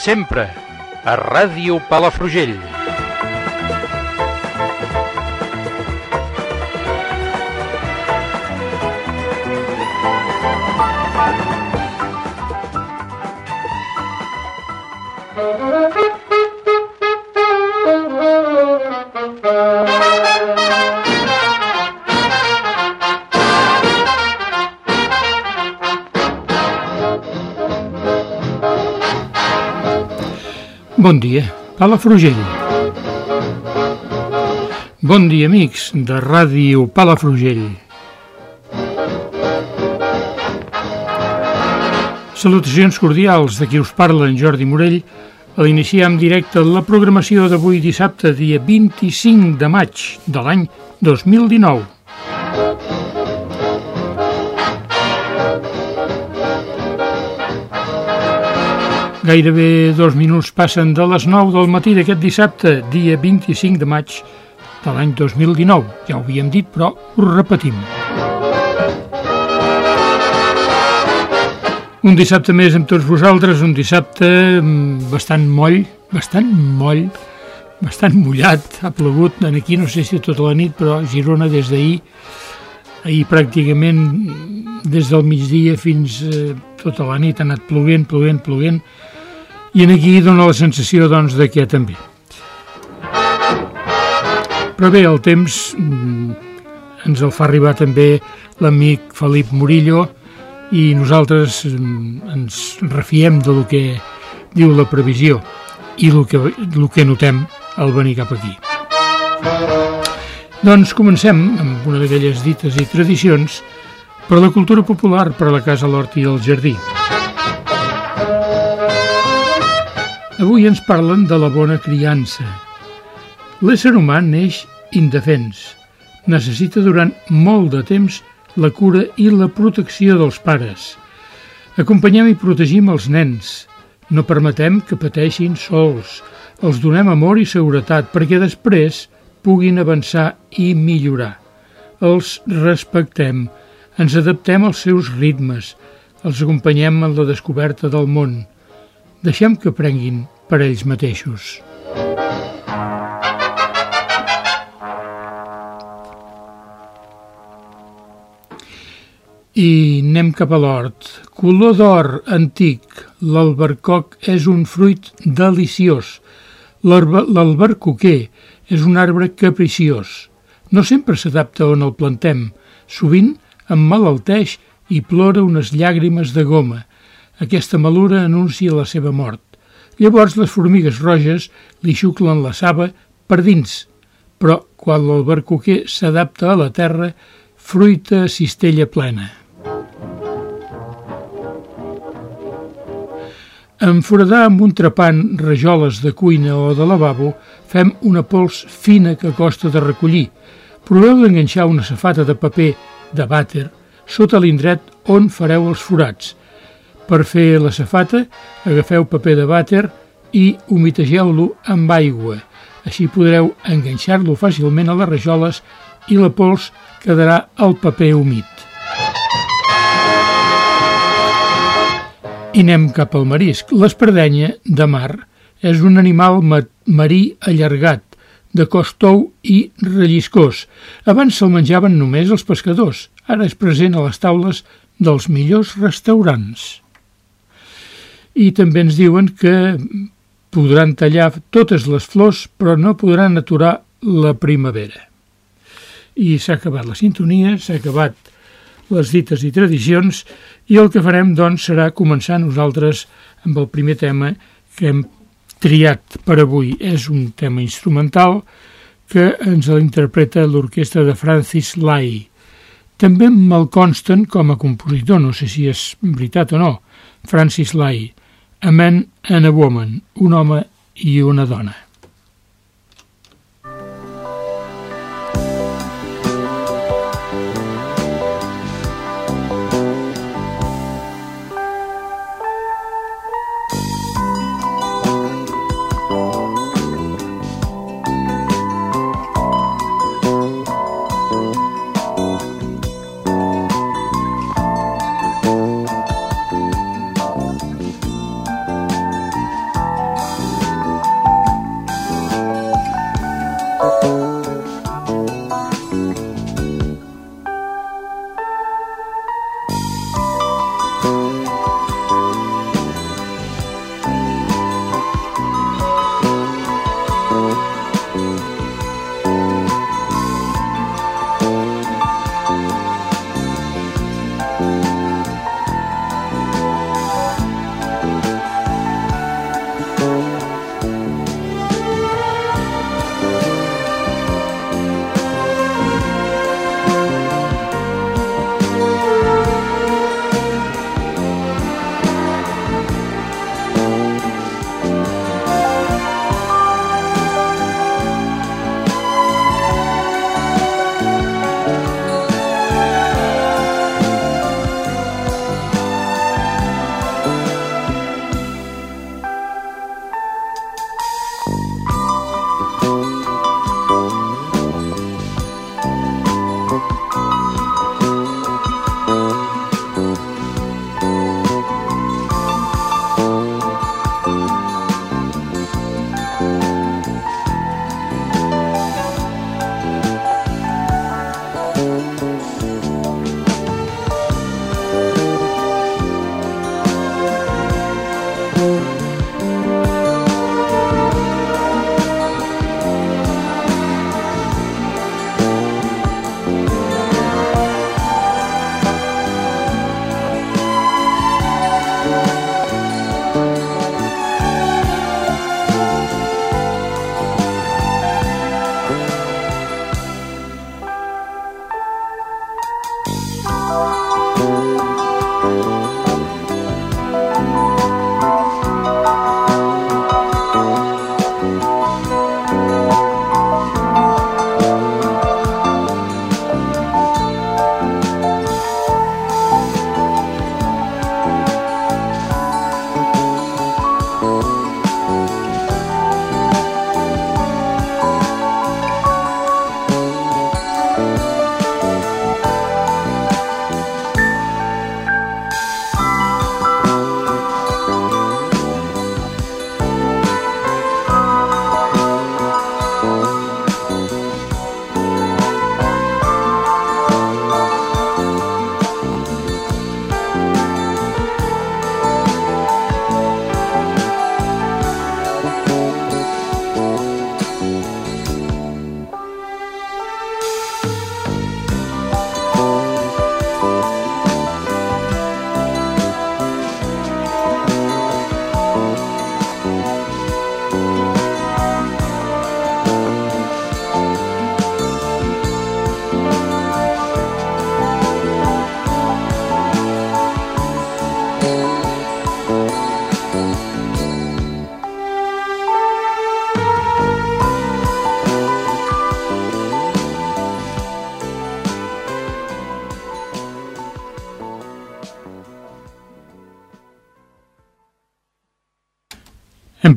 Sempre a Ràdio Palafrugell. Palafrugell. Bon dia, amics de Ràdio Palafrugell. Salutacions cordials de qui us parla en Jordi Morell a l'iniciar en directe la programació d'avui dissabte, dia 25 de maig de l'any 2019. Gairebé dos minuts passen de les 9 del matí d'aquest dissabte, dia 25 de maig de l'any 2019. Ja ho havíem dit, però ho repetim. Un dissabte més amb tots vosaltres, un dissabte mm, bastant moll, bastant moll, bastant mullat, ha plogut, aquí no sé si tota la nit, però Girona des d'ahir, ahir pràcticament des del migdia fins eh, tota la nit ha anat ploguent, ploguent, ploguent, i en aquí dona la sensació doncs, de que també. Però bé, el temps mm, ens el fa arribar també l'amic Felip Murillo i nosaltres mm, ens refiem de lo que diu la previsió i el que, el que notem al venir cap aquí. Doncs comencem amb una d'aquelles dites i tradicions per la cultura popular, per la casa, l'hort i el jardí. Avui ens parlen de la bona criança. L'ésser humà neix indefens. Necessita durant molt de temps la cura i la protecció dels pares. Acompanyem i protegim els nens. No permetem que pateixin sols. Els donem amor i seguretat perquè després puguin avançar i millorar. Els respectem, ens adaptem als seus ritmes, els acompanyem en la descoberta del món deixem que prenguin per ells mateixos. I anem cap a l'hort. Color d'or antic. L'albercoc és un fruit deliciós. L'albercoquer és un arbre capriciós. No sempre s'adapta on el plantem. Sovint emmalalteix i plora unes llàgrimes de goma. Aquesta malura anuncia la seva mort. Llavors les formigues roges li xuclen la saba per dins, però quan l'albercoquer s'adapta a la terra, fruita cistella plena. En foradar amb un trepant rajoles de cuina o de lavabo, fem una pols fina que costa de recollir. Proveu d'enganxar una safata de paper de vàter sota l'indret on fareu els forats – per fer la safata, agafeu paper de vàter i humitegeu-lo amb aigua. Així podreu enganxar-lo fàcilment a les rajoles i la pols quedarà al paper humit. I anem cap al marisc. L'espardenya de mar és un animal marí allargat, de cos tou i relliscós. Abans se'l menjaven només els pescadors, ara és present a les taules dels millors restaurants i també ens diuen que podran tallar totes les flors però no podran aturar la primavera. I s'ha acabat la sintonia, s'ha acabat les dites i tradicions i el que farem doncs serà començar nosaltres amb el primer tema que hem triat per avui. És un tema instrumental que ens l'interpreta l'orquestra de Francis Lai. També me'l consten com a compositor, no sé si és veritat o no, Francis Lai. A Man and a Woman, un home i una dona.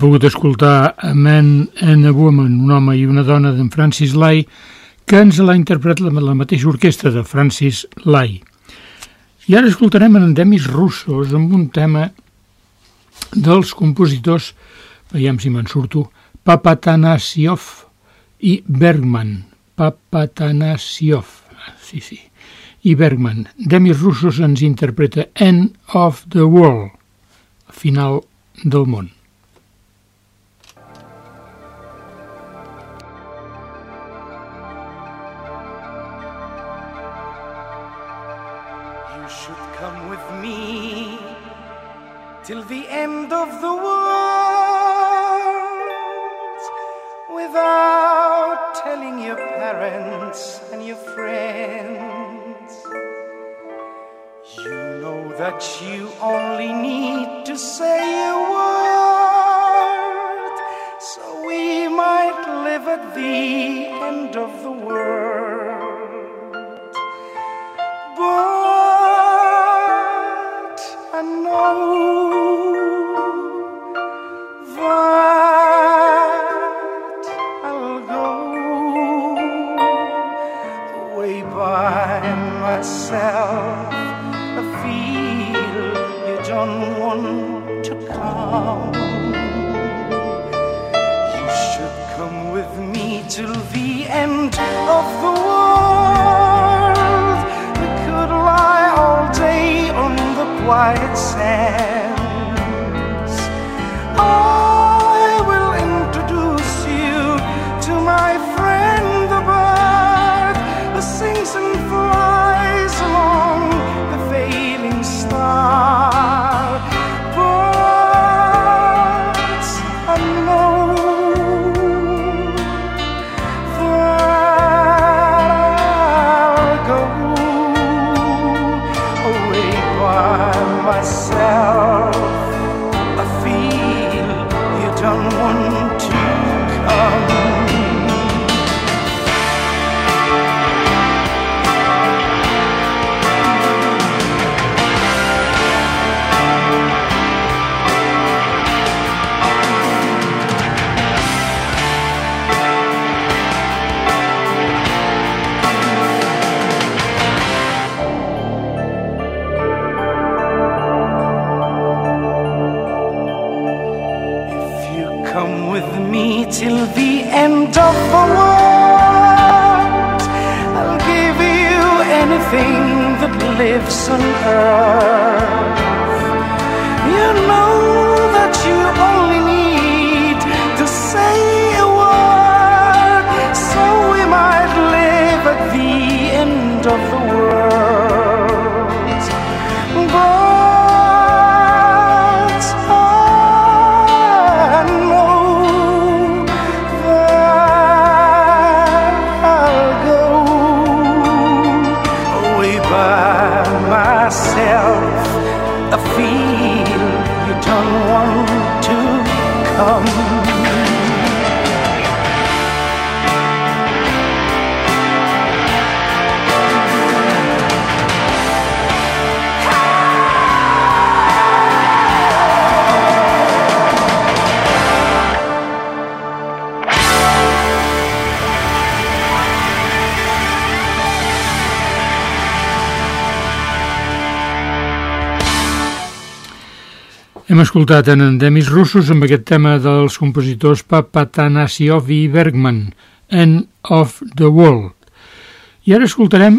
Pogut escoltar A Man and a Woman, un home i una dona d'en Francis Lai, que ens l'ha interpretat la, la mateixa orquestra de Francis Lai. I ara escoltarem en endemis russos amb un tema dels compositors, veiem si me'n surto, Papatanasiov i Bergman. Papatanasiov, sí, sí, i Bergman. Demis russos ens interpreta End of the World, final del món. The end of the world without telling your parents and your friends. You know that you only need to say a word, so we might live at the end of the I'll give you anything that lives on earth. You know Hem escoltat en endemis russos amb aquest tema dels compositors Papatanasiov i Bergman, End of the World. I ara escoltarem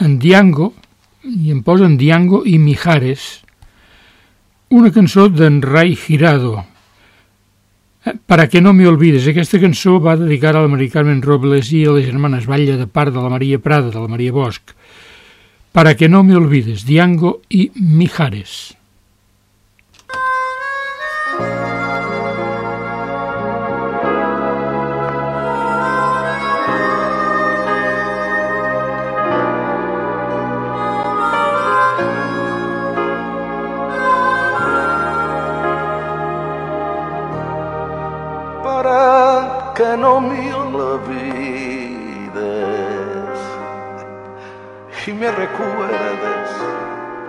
en Diango, i em posen Diango i Mijares, una cançó d'en Ray Girado, Eh, Para que no me olvides, aquesta cançó va dedicada a la Mari Carmen Robles i a les germanes Batlle de part de la Maria Prada, de la Maria Bosch. Para que no me olvides, Diango i Mijares. Que no me olvides y me recuerdes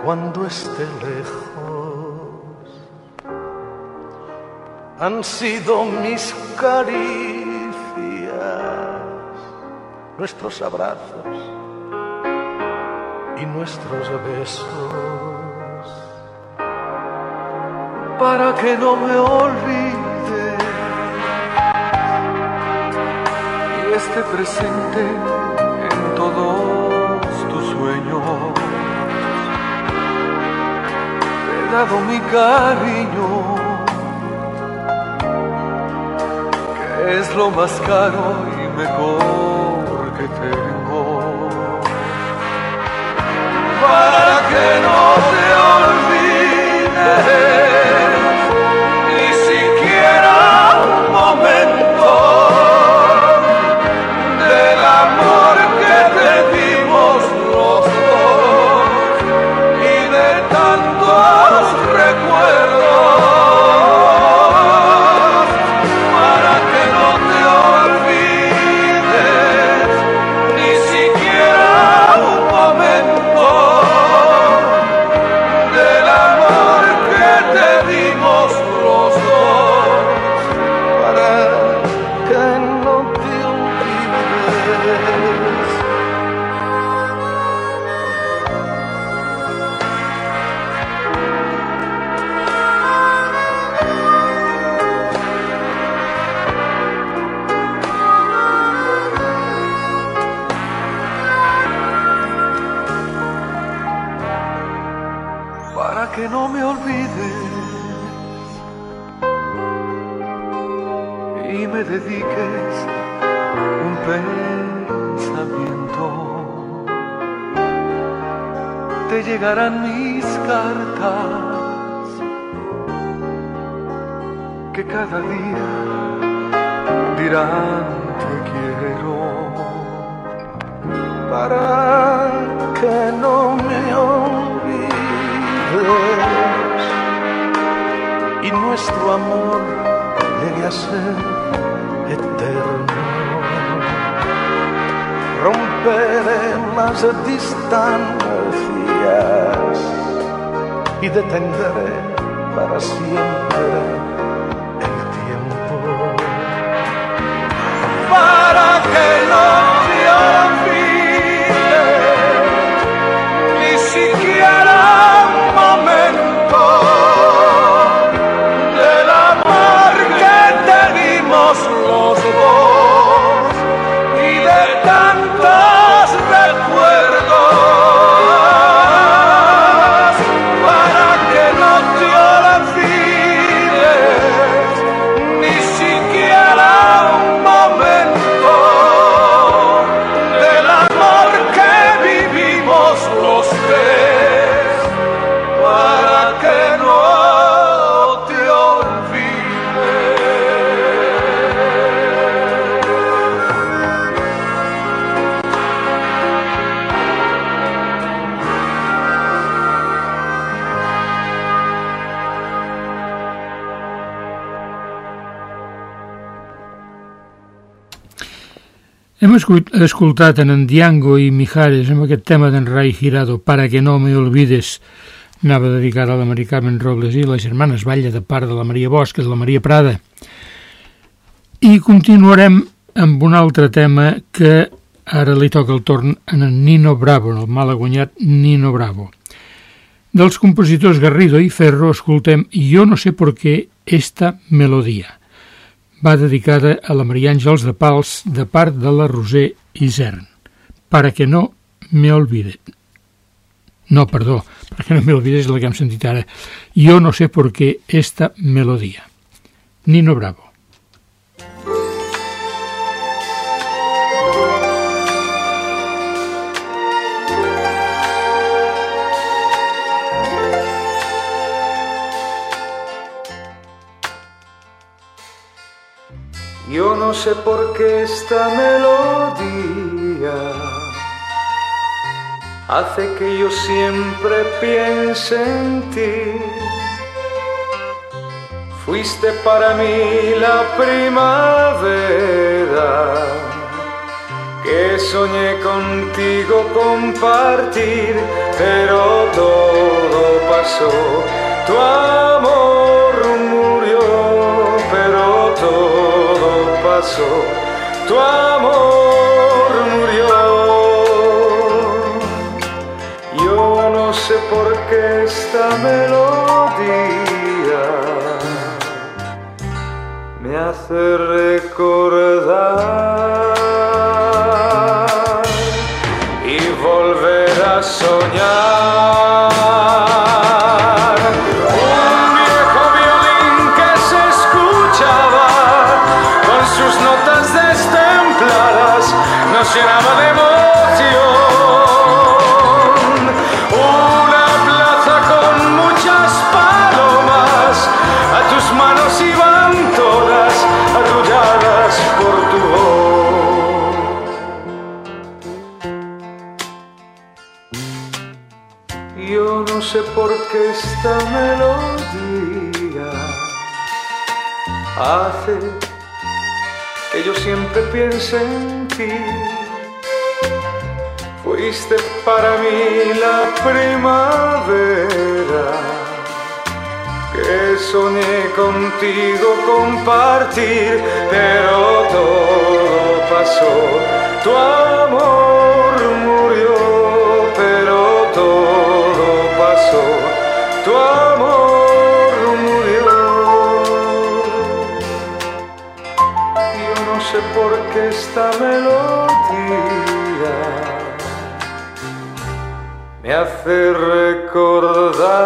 cuando esté lejos. han sido mis caricias, nuestros abrazos y nuestros besos, para que no me olvide esté presente en todos tus sueños. Te he dado mi cariño es lo más caro y mejor que tengo. Para que no te olvides. de tender. Hem escoltat en Diango i Mijares amb aquest tema d'en Rai Girado, Para que no me olvides, anava dedicat a la Maria Carmen Robles i les germanes Batlle de part de la Maria Bosch de la Maria Prada. I continuarem amb un altre tema que ara li toca el torn en Nino Bravo, en el mal aguanyat Nino Bravo. Dels compositors Garrido i Ferro escoltem Jo no sé por qué esta melodia va dedicada a la Maria Àngels de Pals de part de la Roser Isern. Para que no me olvide. No, perdó, para que no me olvide és la que hem sentit ara. Jo no sé por qué esta melodia. Nino Bravo. No sé por qué esta melodía hace que yo siempre piense en ti. Fuiste para mí la primavera que soñé contigo compartir, pero todo pasó, tu amor murió tu amor murió. Yo no sé por qué esta melodía me hace recordar que piense en ti. Fuiste para mí la primavera que soñé contigo compartir, pero todo pasó. Tu amor murió, pero todo pasó. Tu amor qué esta melodía me hace recordar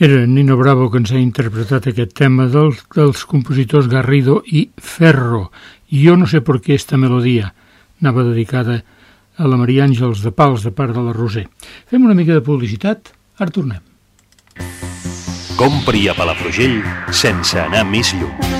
Era Nino Bravo que ens ha interpretat aquest tema del, dels compositors Garrido i Ferro. I jo no sé per què esta melodia anava dedicada a la Maria Àngels de Pals de part de la Roser. Fem una mica de publicitat, ara tornem. Compri a Palafrugell sense anar més lluny.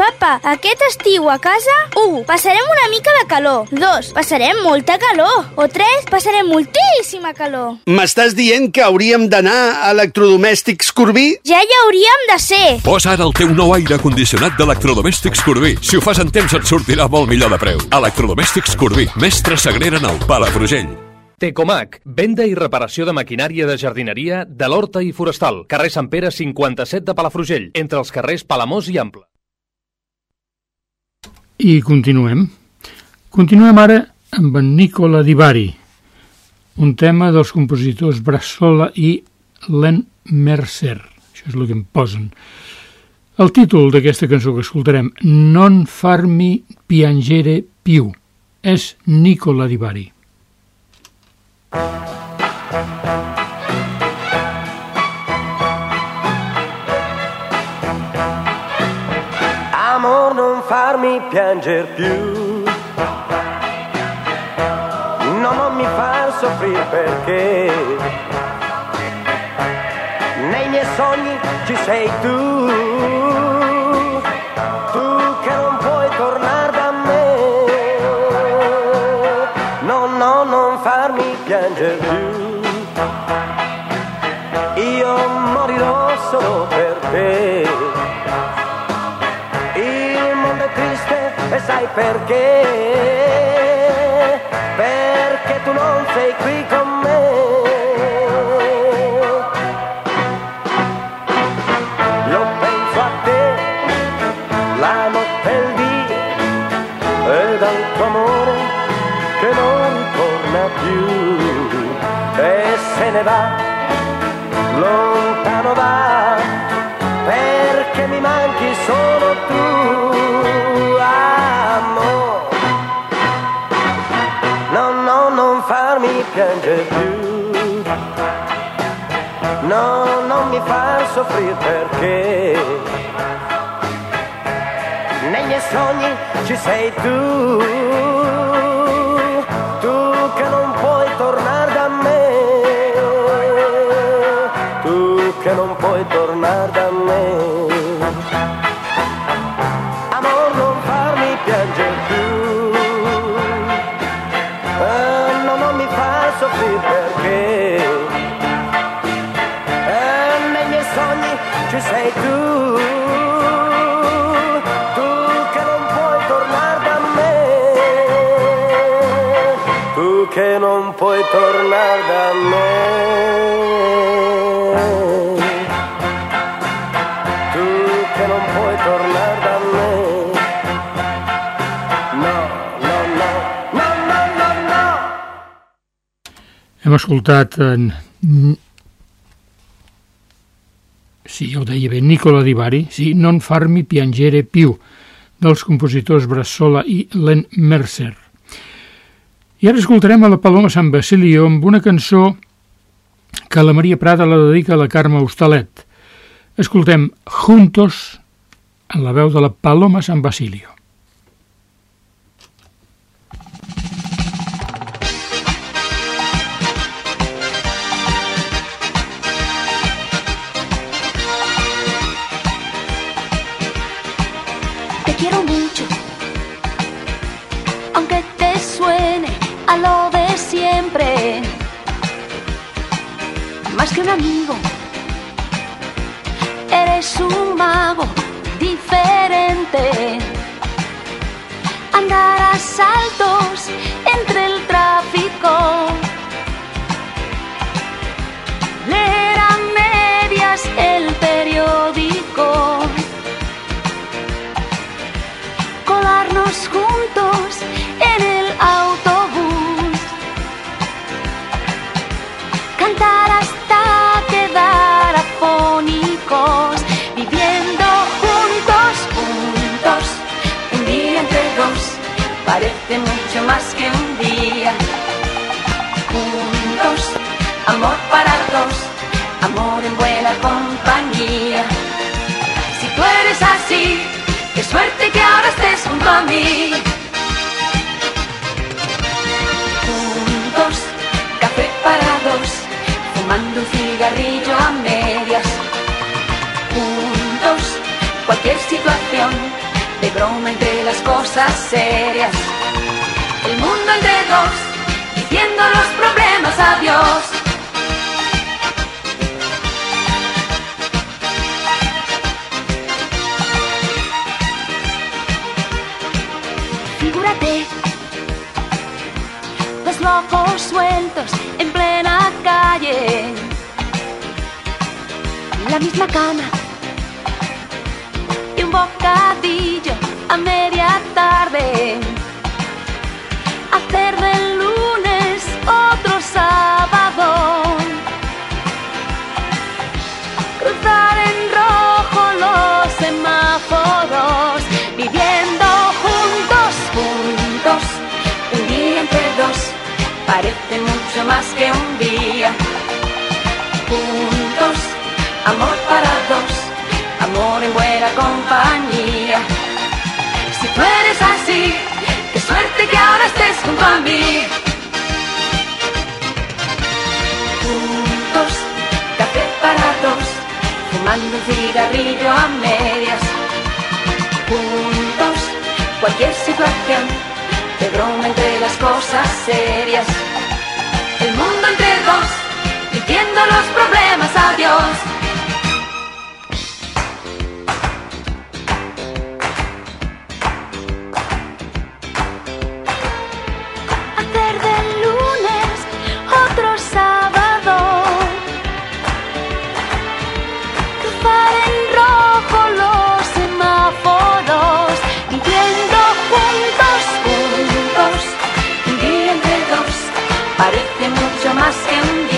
Papa, aquest estiu a casa 1. Passarem una mica de calor 2. Passarem molta calor O 3. Passarem moltíssima calor M'estàs dient que hauríem d'anar a electrodomèstics Corbí? Ja hi hauríem de ser Posa ara el teu nou aire condicionat d'Electrodomèstics Corbí. Si ho fas en temps et sortirà molt millor de preu. Electrodomèstics Corbí, mestre Sagrera Nou, Palafrugell. Tecomac, venda i reparació de maquinària de jardineria de l'Horta i Forestal, carrer Sant Pere 57 de Palafrugell, entre els carrers Palamós i Ample. I continuem. Continuem ara amb en Nicola Di Bari, un tema dels compositors Brassola i Len Mercer. Això és el que em posen. El títol d'aquesta cançó que escoltarem, Non farmi piangere più. és Nicola Di Bari. Amor non farmi piangere più. No, non mi far soffrire perché. Nei miei sogni ci sei tu. Tu che non puoi tornare da me. No, no, non farmi piangere più. Io morirò solo per perché? Perché tu non sei qui con me? Io penso a te la notte e il dì ed al tuo amore che non torna più. E se ne va, soffrire perché nei miei sogni ci sei tu, tu che non puoi tornare da me, tu che non puoi tornare da me. Escoltat en... Sí, ja ho deia bé, Nicola Di Bari, sí, Non farmi piangere più, dels compositors Brassola i Len Mercer. I ara escoltarem a la Paloma San Basilio amb una cançó que la Maria Prada la dedica a la Carme Hostalet. Escoltem Juntos en la veu de la Paloma San Basilio. Amigo, eres un mago diferente. Andar a saltos entre el tráfico. Leer medias el periódico. colarnos juntos parece mucho más que un día, juntos, amor para dos, amor en buena compañía. Si tú eres así, Qué suerte que ahora estés junto a mí. Juntos, café para dos, fumando un cigarrillo a medias. Juntos, cualquier situación, de broma entre las cosas serias. Sueltos en plena calle, la misma cama y un bocadillo a media tarde. más que un día. Juntos, amor para dos, amor en buena compañía. Si tú eres así, qué suerte que ahora estés junto a mí. Juntos, café para dos, fumando un cigarrillo a medias. Juntos, cualquier situación, de broma entre las cosas serias. Mundo entre dos, diciendo los problemas a Dios. Hacer del lunes otro sábado. Cruzar en rojo los semáforos. Viviendo juntos, juntos, un día entre dos, parece my skin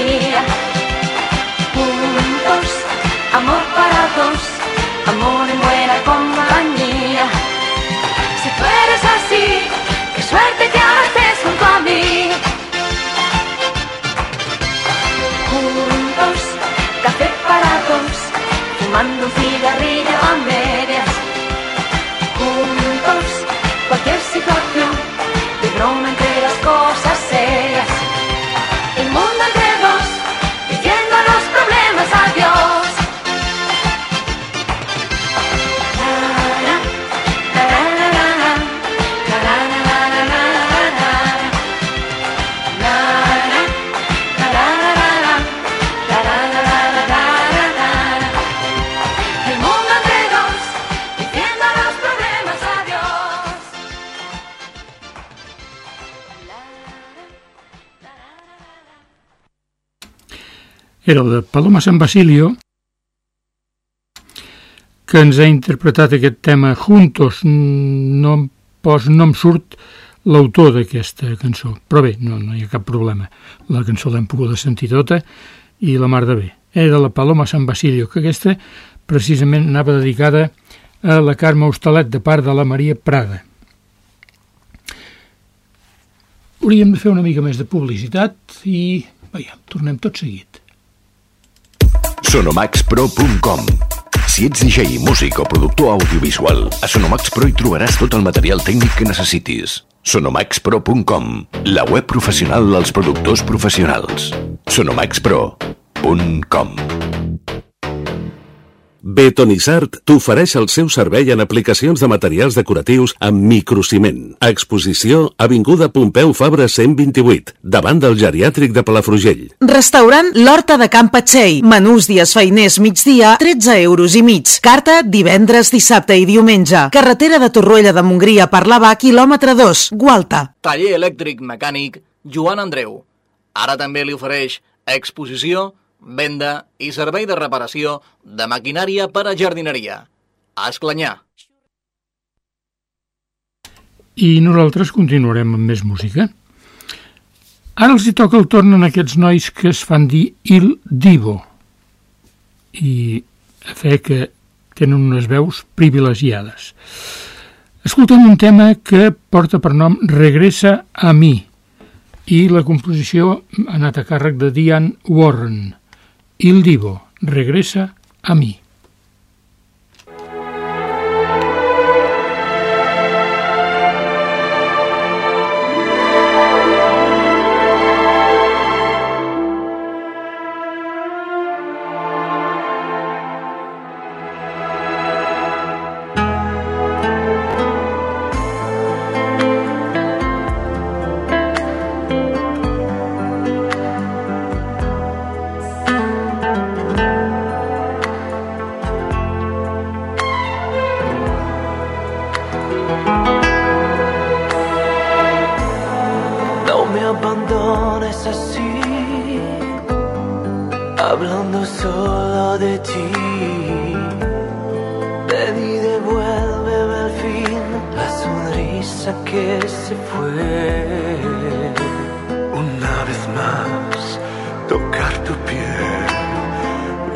El de Paloma San Basilio, que ens ha interpretat aquest tema Juntos. No, pos, no em surt l'autor d'aquesta cançó, però bé, no, no hi ha cap problema. La cançó l'hem pogut sentir tota i la mar de bé. Era la Paloma San Basilio, que aquesta precisament anava dedicada a la Carme Hostalet de part de la Maria Prada. Hauríem de fer una mica més de publicitat i, veiem, tornem tot seguit. Sonomaxpro.com Si ets DJ, músic o productor audiovisual, a Sonomax Pro hi trobaràs tot el material tècnic que necessitis. Sonomaxpro.com La web professional dels productors professionals. Sonomaxpro.com Betonisart t'ofereix el seu servei en aplicacions de materials decoratius amb microciment. Exposició Avinguda Pompeu Fabra 128, davant del geriàtric de Palafrugell. Restaurant L'Horta de Can Patxell. Menús dies feiners migdia, 13 euros i mig. Carta divendres, dissabte i diumenge. Carretera de Torroella de Montgria per l'Ava, quilòmetre 2, Gualta. Taller elèctric mecànic Joan Andreu. Ara també li ofereix exposició, venda i servei de reparació de maquinària per a jardineria. A Esclanyà. I nosaltres continuarem amb més música. Ara els hi toca el torn en aquests nois que es fan dir Il Divo i a fe que tenen unes veus privilegiades. Escoltem un tema que porta per nom Regressa a mi i la composició ha anat a càrrec de Diane Warren. Il Divo, regresa a mi.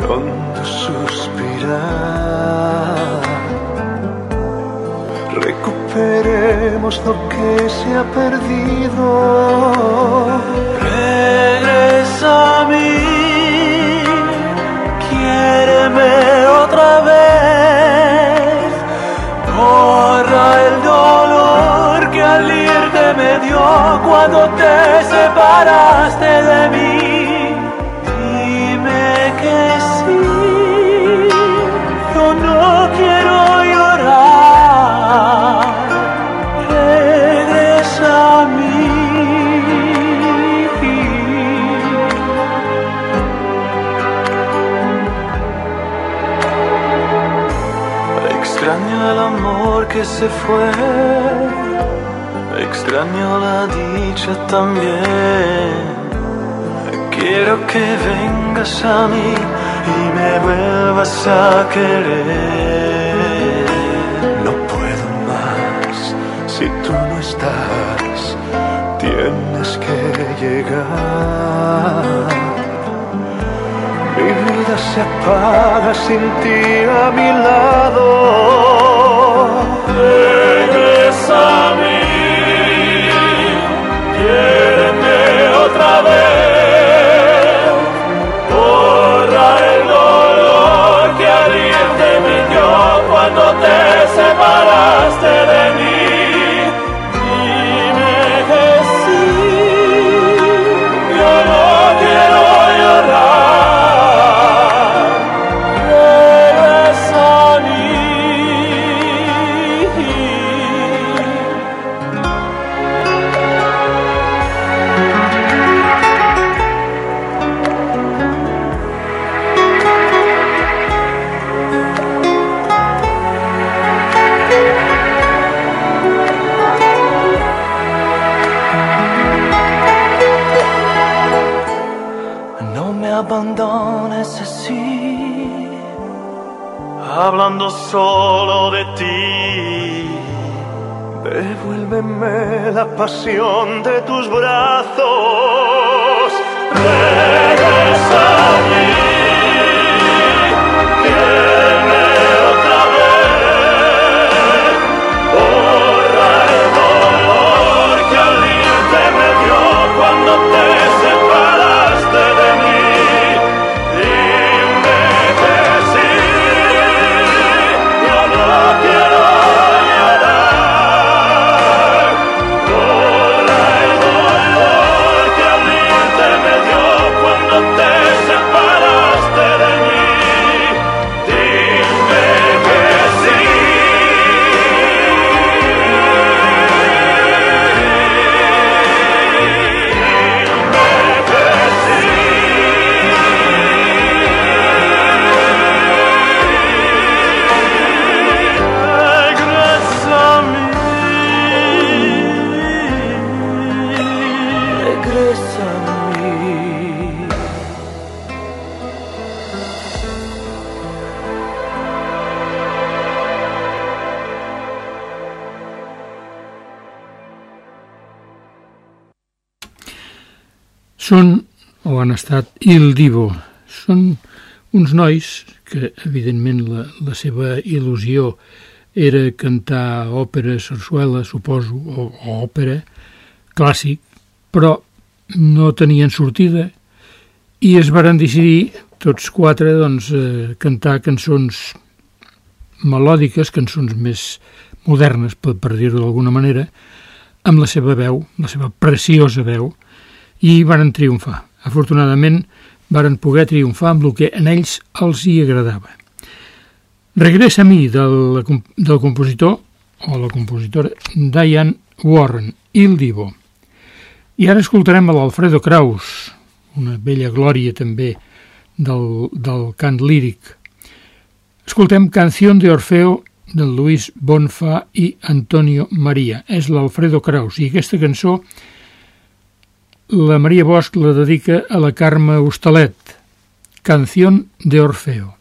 pronto suspirar. Recuperemos lo que se ha perdido. Regresa a mí, quiéreme otra vez. Borra el dolor que al irte me dio cuando te separaste de mí. Que se fue, extraño la dicha también. Quiero que vengas a mí y me vuelvas a querer. No puedo más si tú no estás, tienes que llegar. Mi vida se apaga sin ti a mi lado. Regresa a mí, quiéreme otra vez. Pasión de Són, o han estat, Il Divo. Són uns nois que, evidentment, la, la seva il·lusió era cantar òpera, sarsuela, suposo, o, o òpera, clàssic, però no tenien sortida i es varen decidir, tots quatre, doncs, eh, cantar cançons melòdiques, cançons més modernes, per, per dir-ho d'alguna manera, amb la seva veu, la seva preciosa veu, i varen triomfar. Afortunadament, varen poder triomfar amb el que en ells els hi agradava. Regressa a mi del, del compositor, o la compositora, Diane Warren, Il Divo. I ara escoltarem a l'Alfredo Kraus, una bella glòria també del, del cant líric. Escoltem Canción de Orfeo del Luis Bonfa i Antonio Maria. És l'Alfredo Kraus i aquesta cançó la Maria Bosch la dedica a la Carme Hostalet. Canción de Orfeo.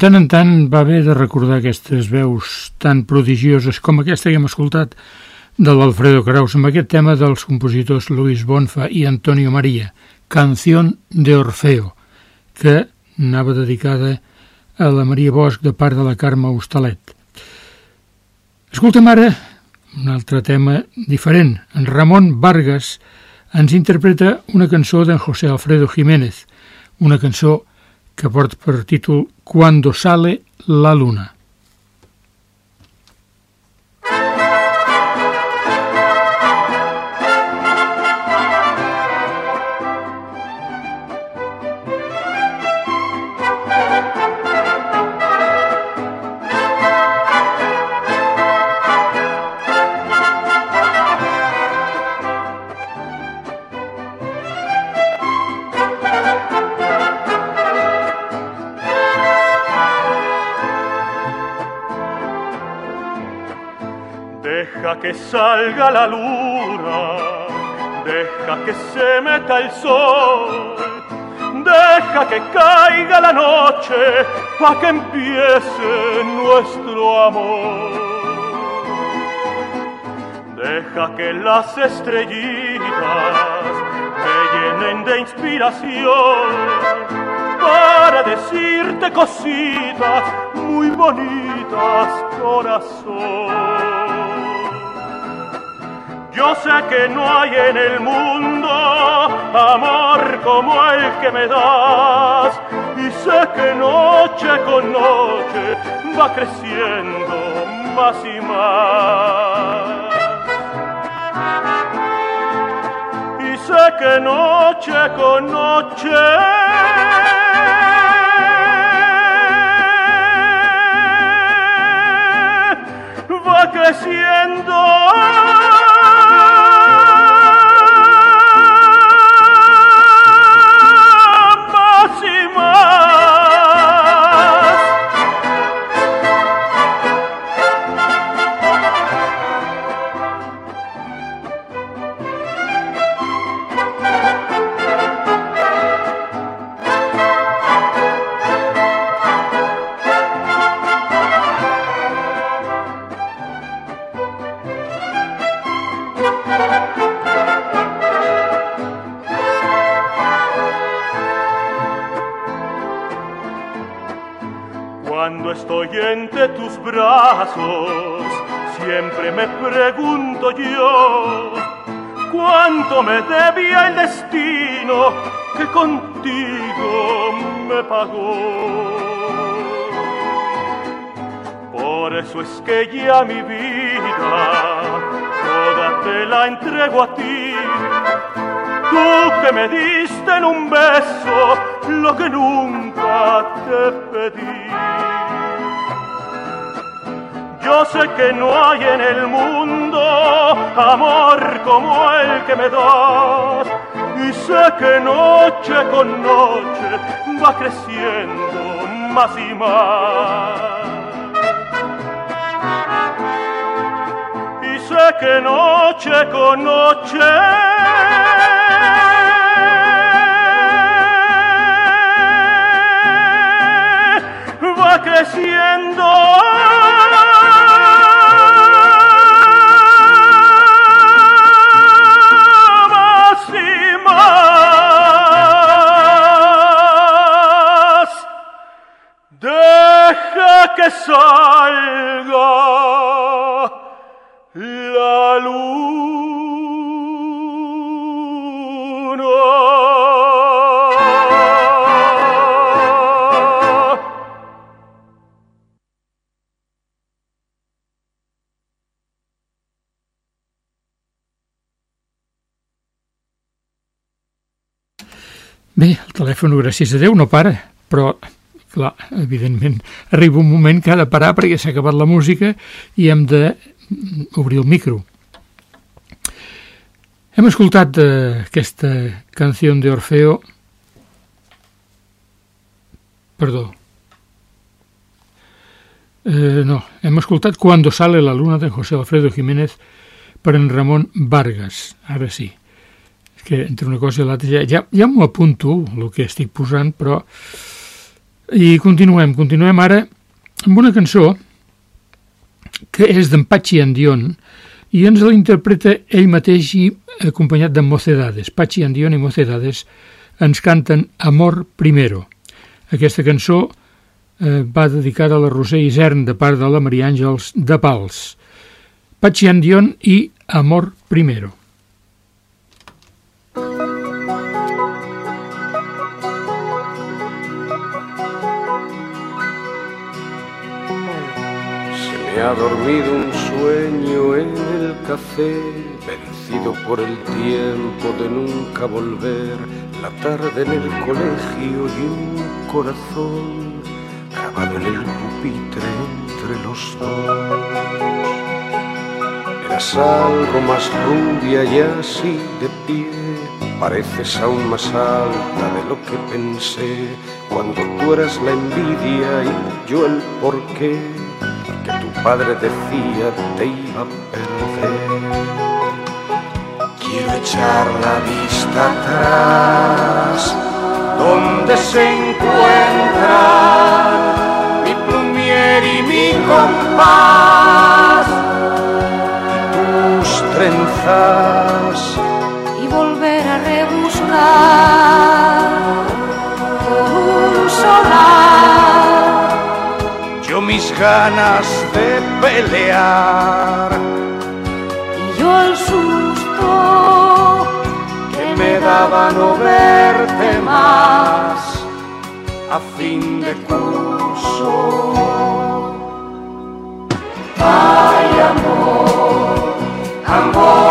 Tant en tant va bé de recordar aquestes veus tan prodigioses com aquesta que hem escoltat de l'Alfredo Kraus amb aquest tema dels compositors Luis Bonfa i Antonio María, Canción de Orfeo, que anava dedicada a la Maria Bosch de part de la Carme Hostalet. Escoltem ara un altre tema diferent. En Ramon Vargas ens interpreta una cançó d'en José Alfredo Jiménez, una cançó que porta per Cuando sale la luna. Salga la luna, deja que se meta el sol, deja que caiga la noche pa' que empiece nuestro amor. Deja que las estrellitas te llenen de inspiración para decirte cositas muy bonitas, corazón. Yo sé que no hay en el mundo amor como el que me das. Y sé que noche con noche va creciendo más y más. Y sé que noche con noche va creciendo. Siempre me pregunto yo, ¿cuánto me debía el destino que contigo me pagó? Por eso es que ya mi vida, toda te la entrego a ti. Tú que me diste en un beso lo que nunca te pedí. Yo sé que no hay en el mundo amor como el que me das. Y sé que noche con noche va creciendo más y más. Y sé que noche con noche creciendo. Deja que salga la luna. Bé, el telèfon, gràcies a Déu, no para, però, clar, evidentment, arriba un moment que ha de parar perquè s'ha acabat la música i hem de mm, obrir el micro. Hem escoltat eh, aquesta canció de Orfeo, perdó, eh, no, hem escoltat Cuando sale la luna de José Alfredo Jiménez per en Ramon Vargas, ara sí. Que entre una cosa i l'altra ja, ja, ja m'ho apunto el que estic posant però i continuem, continuem ara amb una cançó que és d'en Pachi Andion i ens la interpreta ell mateix i acompanyat de Mocedades. Pachi Andion i Mocedades ens canten Amor Primero. Aquesta cançó eh, va dedicada a la Roser Isern de part de la Maria Àngels de Pals. Pachi Andion i Amor Primero. Se ha dormido un sueño en el café, vencido por el tiempo de nunca volver, la tarde en el colegio y un corazón grabado en el pupitre entre los dos. Eras algo más rubia y así de pie, pareces aún más alta de lo que pensé, cuando tú eras la envidia y yo el porqué padre decía te iba a perder. Quiero echar la vista atrás, donde se encuentran mi plumier y mi compás, y tus trenzas. y volver a rebuscar por un solar. Mis ganas de pelear. Y yo el susto que me daba no verte más a fin de curso. Ay, amor, amor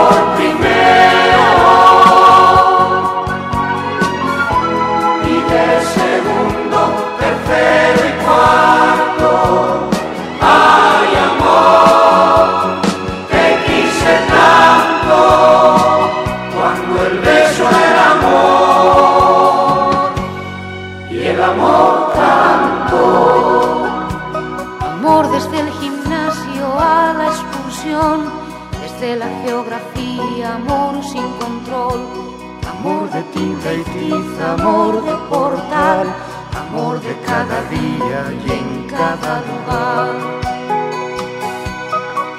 amor de amor de cada día y en cada lugar.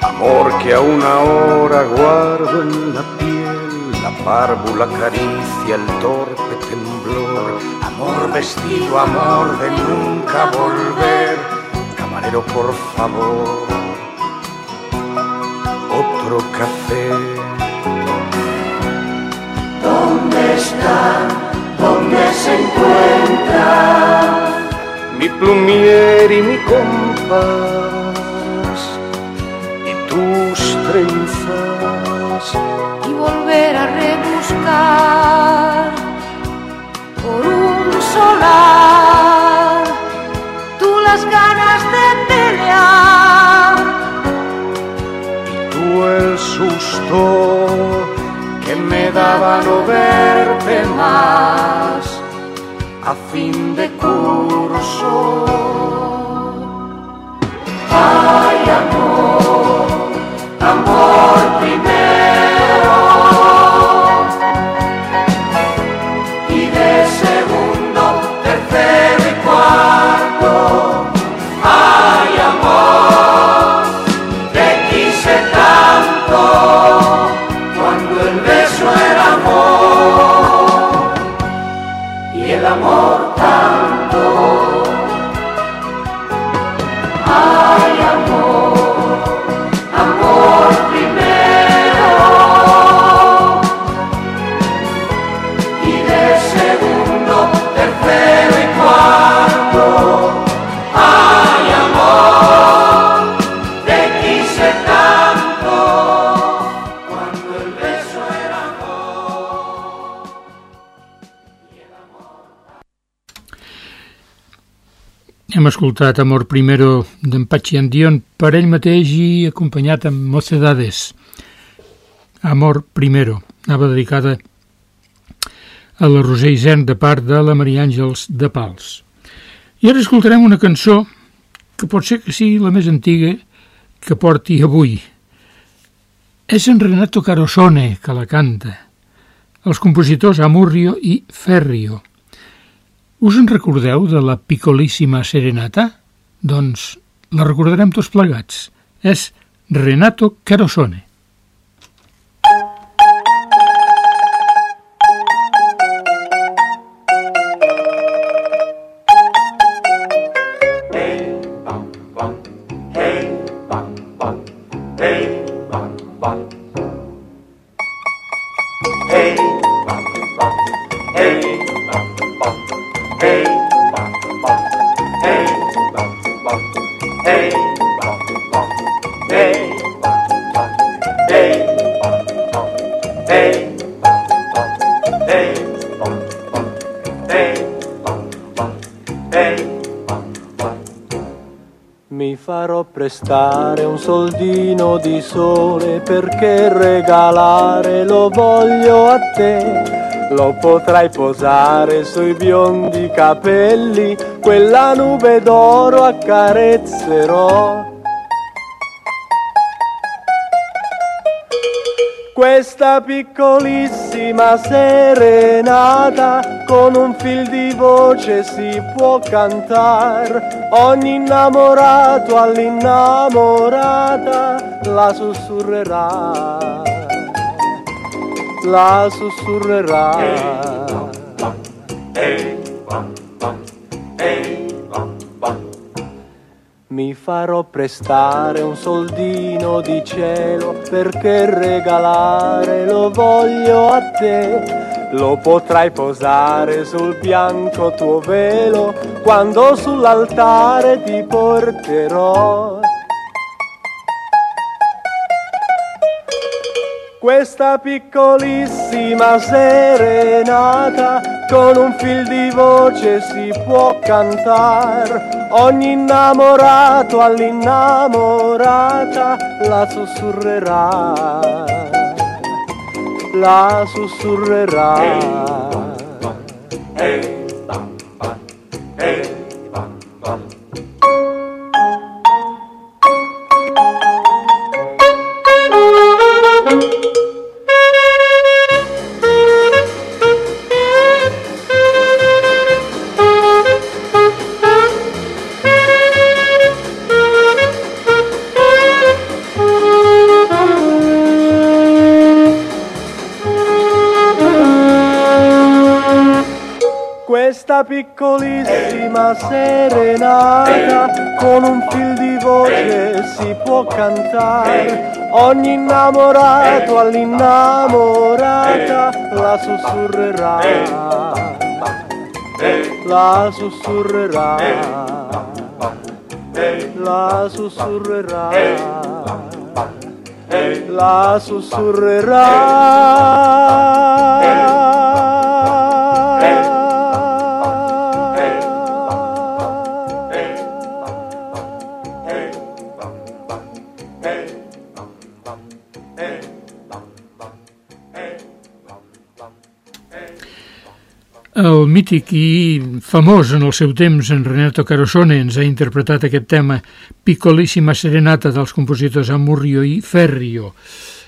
Amor que aún ahora guardo en la piel, la párvula acaricia el torpe temblor. Amor vestido, amor de nunca volver. Camarero, por favor, otro café. ¿Dónde está? ¿Dónde se encuentra mi plumier y mi compás y tus trenzas? Escoltat Amor Primero d'en Patxi Andion per ell mateix i acompanyat amb Mocedades. Amor Primero, anava dedicada a la Roser Isern de part de la Maria Àngels de Pals. I ara escoltarem una cançó que pot ser que sigui la més antiga que porti avui. És en Renato Carosone que la canta. Els compositors Amurrio i Ferrio. Us en recordeu de la Piccolissima Serenata? Doncs la recordarem tots plegats. És Renato Carosone. Prestare un soldino di sole perché regalare lo voglio a te. Lo potrai posare sui biondi capelli, quella nube d'oro accarezzerò. Questa piccolissima serenata con un fil di voce si può cantare. Ogni innamorato all'innamorata la sussurrerà. La sussurrerà. Mi farò prestare un soldino di cielo perché regalare lo voglio a te. Lo potrai posare sul bianco tuo velo quando sull'altare ti porterò. Questa piccolissima serenata con un fil di voce si può cantare. Ogni innamorato all'innamorata la sussurrerà, la susurrará. Piccolissima serenata con un fil di voce si può cantare. Ogni innamorato all'innamorata la sussurrerà, la sussurrerà, la sussurrerà, la sussurrerà. El mític i famós en el seu temps, en Renato Carosone, ens ha interpretat aquest tema Piccolissima Serenata dels compositors Amurrio i Ferrio.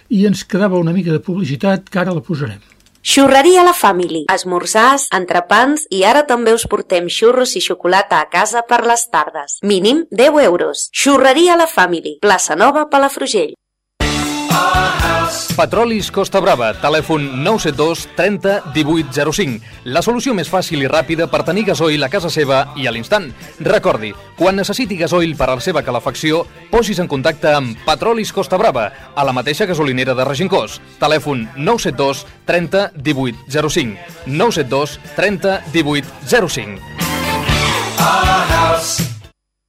I ens quedava una mica de publicitat, que ara la posarem. Xurreria La Family. Esmorzars, entrepans i ara també us portem xurros i xocolata a casa per les tardes. Mínim 10 euros. Xurreria La Family. Plaça Nova, Palafrugell. Petrolis Costa Brava, telèfon 972 30 18 05. La solució més fàcil i ràpida per tenir gasoil a casa seva i a l'instant. Recordi, quan necessiti gasoil per a la seva calefacció, posis en contacte amb Petrolis Costa Brava, a la mateixa gasolinera de Regincós. Telèfon 972 30 18 05. 972 30 18 05.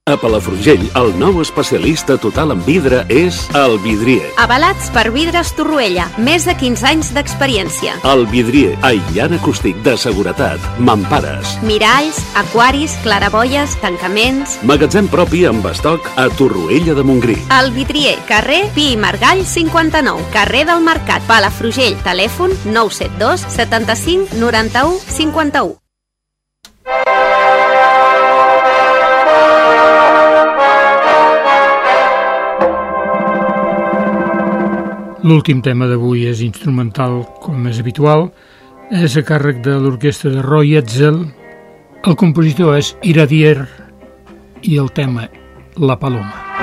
A Palafrugell, el nou especialista total en vidre és el Vidrier. Avalats per Vidres Torroella. Més de 15 anys d'experiència. El Vidrier, aïllant acústic de seguretat, mampares, Miralls, aquaris, claraboies, tancaments... magatzem propi amb estoc a Torroella de Montgrí. El Vidrier, carrer Pi i Margall 59, carrer del Mercat, Palafrugell, telèfon 972 75 91 51. L'últim tema d'avui és instrumental, com és habitual, és a càrrec de l'orquestra de Roy Etzel, el compositor és Iradier i el tema La Paloma.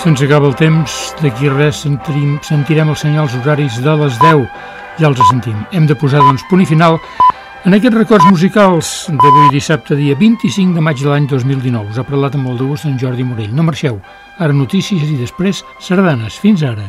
Se'ns acaba el temps, d'aquí res sentirem, sentirem els senyals horaris de les 10, ja els sentim. Hem de posar, doncs, punt i final en aquests records musicals d'avui dissabte, dia 25 de maig de l'any 2019. Us ha parlat amb molt de gust en Jordi Morell. No marxeu, ara notícies i després sardanes. Fins ara.